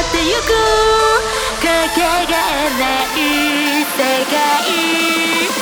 ってゆく。かけがえない世界。